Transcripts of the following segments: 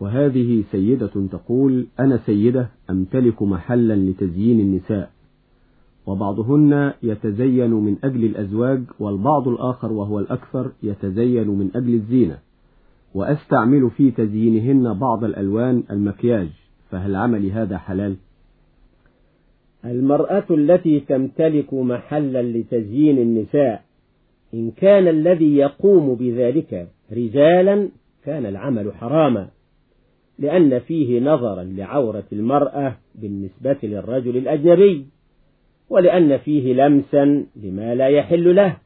وهذه سيدة تقول أنا سيدة أمتلك محلا لتزيين النساء. وبعضهن يتزين من أجل الأزواج والبعض الآخر وهو الأكثر يتزين من أجل الزينة. وأستعمل في تزيينهن بعض الألوان المكياج فهل عملي هذا حلال؟ المرأة التي تمتلك محلا لتزيين النساء إن كان الذي يقوم بذلك رجالا كان العمل حراما. لأن فيه نظرا لعورة المرأة بالنسبة للرجل الأجنبي ولأن فيه لمسا لما لا يحل له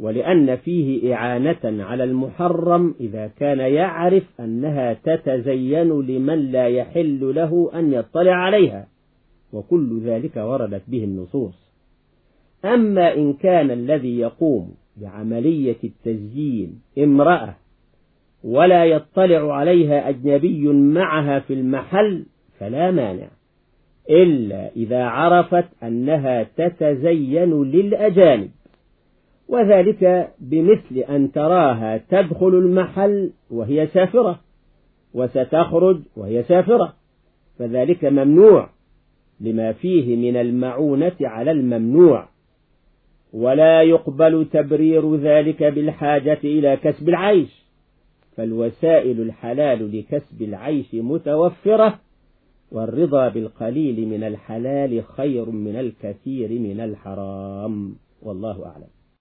ولأن فيه إعانة على المحرم إذا كان يعرف أنها تتزين لمن لا يحل له أن يطلع عليها وكل ذلك وردت به النصوص. أما إن كان الذي يقوم بعملية التزيين امرأة ولا يطلع عليها أجنبي معها في المحل فلا مانع إلا إذا عرفت أنها تتزين للأجانب. وذلك بمثل أن تراها تدخل المحل وهي سافرة وستخرج وهي سافرة فذلك ممنوع لما فيه من المعونة على الممنوع. ولا يقبل تبرير ذلك بالحاجة إلى كسب العيش. فالوسائل الحلال لكسب العيش متوفرة والرضا بالقليل من الحلال خير من الكثير من الحرام. والله أعلم.